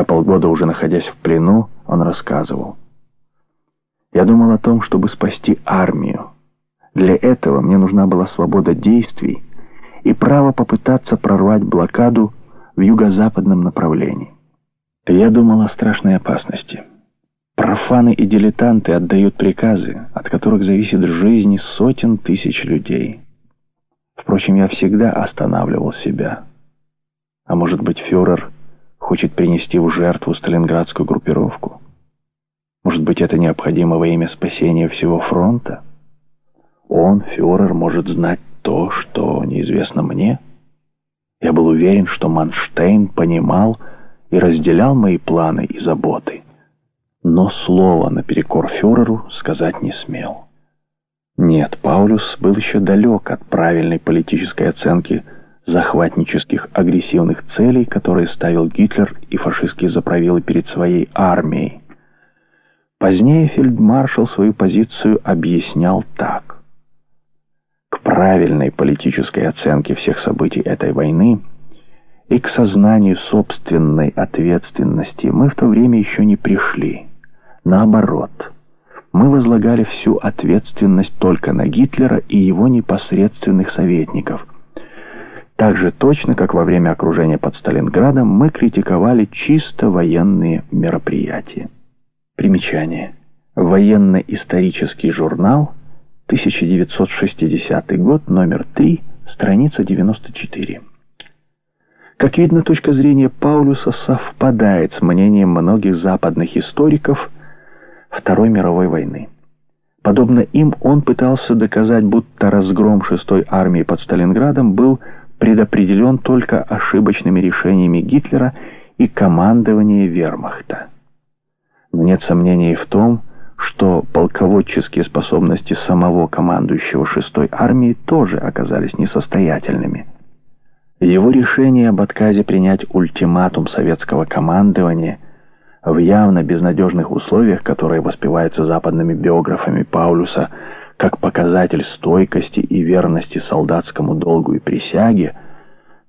Спустя полгода, уже находясь в плену, он рассказывал. «Я думал о том, чтобы спасти армию. Для этого мне нужна была свобода действий и право попытаться прорвать блокаду в юго-западном направлении. Я думал о страшной опасности. Профаны и дилетанты отдают приказы, от которых зависит жизнь сотен тысяч людей. Впрочем, я всегда останавливал себя. А может быть, фюрер хочет принести в жертву сталинградскую группировку? Может быть, это необходимо во имя спасения всего фронта? Он, фюрер, может знать то, что неизвестно мне? Я был уверен, что Манштейн понимал и разделял мои планы и заботы, но слова наперекор фюреру сказать не смел. Нет, Паулюс был еще далек от правильной политической оценки захватнических агрессивных целей, которые ставил Гитлер и фашистские заправилы перед своей армией. Позднее фельдмаршал свою позицию объяснял так. К правильной политической оценке всех событий этой войны и к сознанию собственной ответственности мы в то время еще не пришли. Наоборот – мы возлагали всю ответственность только на Гитлера и его непосредственных советников. Так же точно, как во время окружения под Сталинградом, мы критиковали чисто военные мероприятия. Примечание. Военно-исторический журнал, 1960 год, номер 3, страница 94. Как видно, точка зрения Паулюса совпадает с мнением многих западных историков – Второй мировой войны. Подобно им, он пытался доказать, будто разгром шестой армии под Сталинградом был предопределен только ошибочными решениями Гитлера и командования вермахта. Но нет сомнений в том, что полководческие способности самого командующего шестой армии тоже оказались несостоятельными. Его решение об отказе принять ультиматум советского командования – в явно безнадежных условиях, которые воспеваются западными биографами Паулюса как показатель стойкости и верности солдатскому долгу и присяге,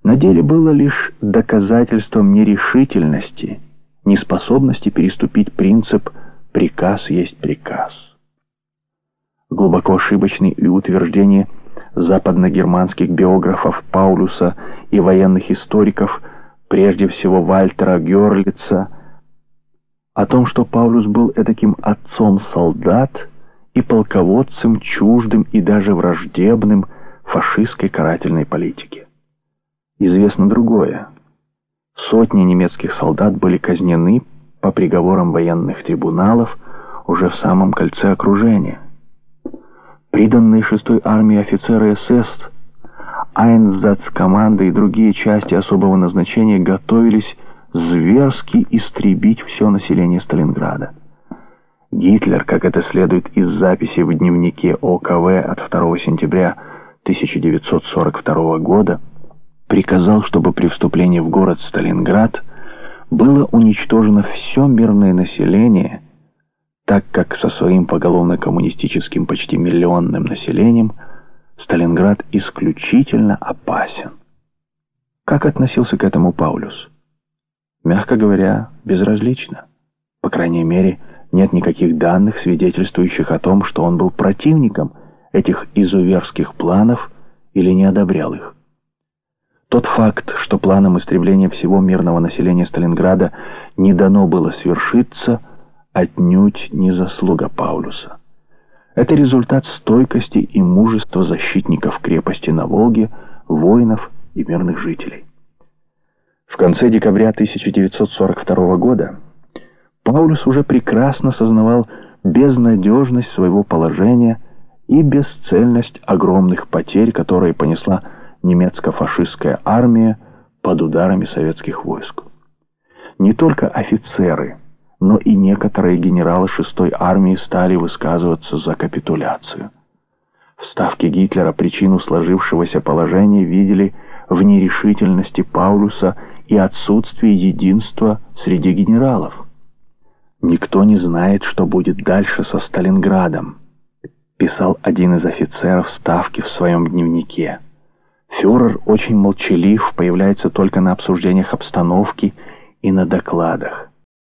на деле было лишь доказательством нерешительности, неспособности переступить принцип «приказ есть приказ». Глубоко ошибочны и утверждения западногерманских биографов Паулюса и военных историков, прежде всего Вальтера Герлица, о том, что Паулюс был этаким отцом солдат и полководцем чуждым и даже враждебным фашистской карательной политике. Известно другое. Сотни немецких солдат были казнены по приговорам военных трибуналов уже в самом кольце окружения. Приданные шестой армии офицеры СС, Айнзац-команды и другие части особого назначения готовились зверски истребить все население Сталинграда. Гитлер, как это следует из записи в дневнике ОКВ от 2 сентября 1942 года, приказал, чтобы при вступлении в город Сталинград было уничтожено все мирное население, так как со своим поголовно-коммунистическим почти миллионным населением Сталинград исключительно опасен. Как относился к этому Паулюс? мягко говоря, безразлично. Крайней мере, нет никаких данных, свидетельствующих о том, что он был противником этих изуверских планов или не одобрял их. Тот факт, что планом истребления всего мирного населения Сталинграда не дано было свершиться, отнюдь не заслуга Паулюса. Это результат стойкости и мужества защитников крепости на Волге, воинов и мирных жителей. В конце декабря 1942 года Паулюс уже прекрасно сознавал безнадежность своего положения и бесцельность огромных потерь, которые понесла немецко-фашистская армия под ударами советских войск. Не только офицеры, но и некоторые генералы 6-й армии стали высказываться за капитуляцию. В ставке Гитлера причину сложившегося положения видели в нерешительности Паулюса и отсутствие единства среди генералов. «Никто не знает, что будет дальше со Сталинградом», писал один из офицеров Ставки в своем дневнике. «Фюрер очень молчалив, появляется только на обсуждениях обстановки и на докладах.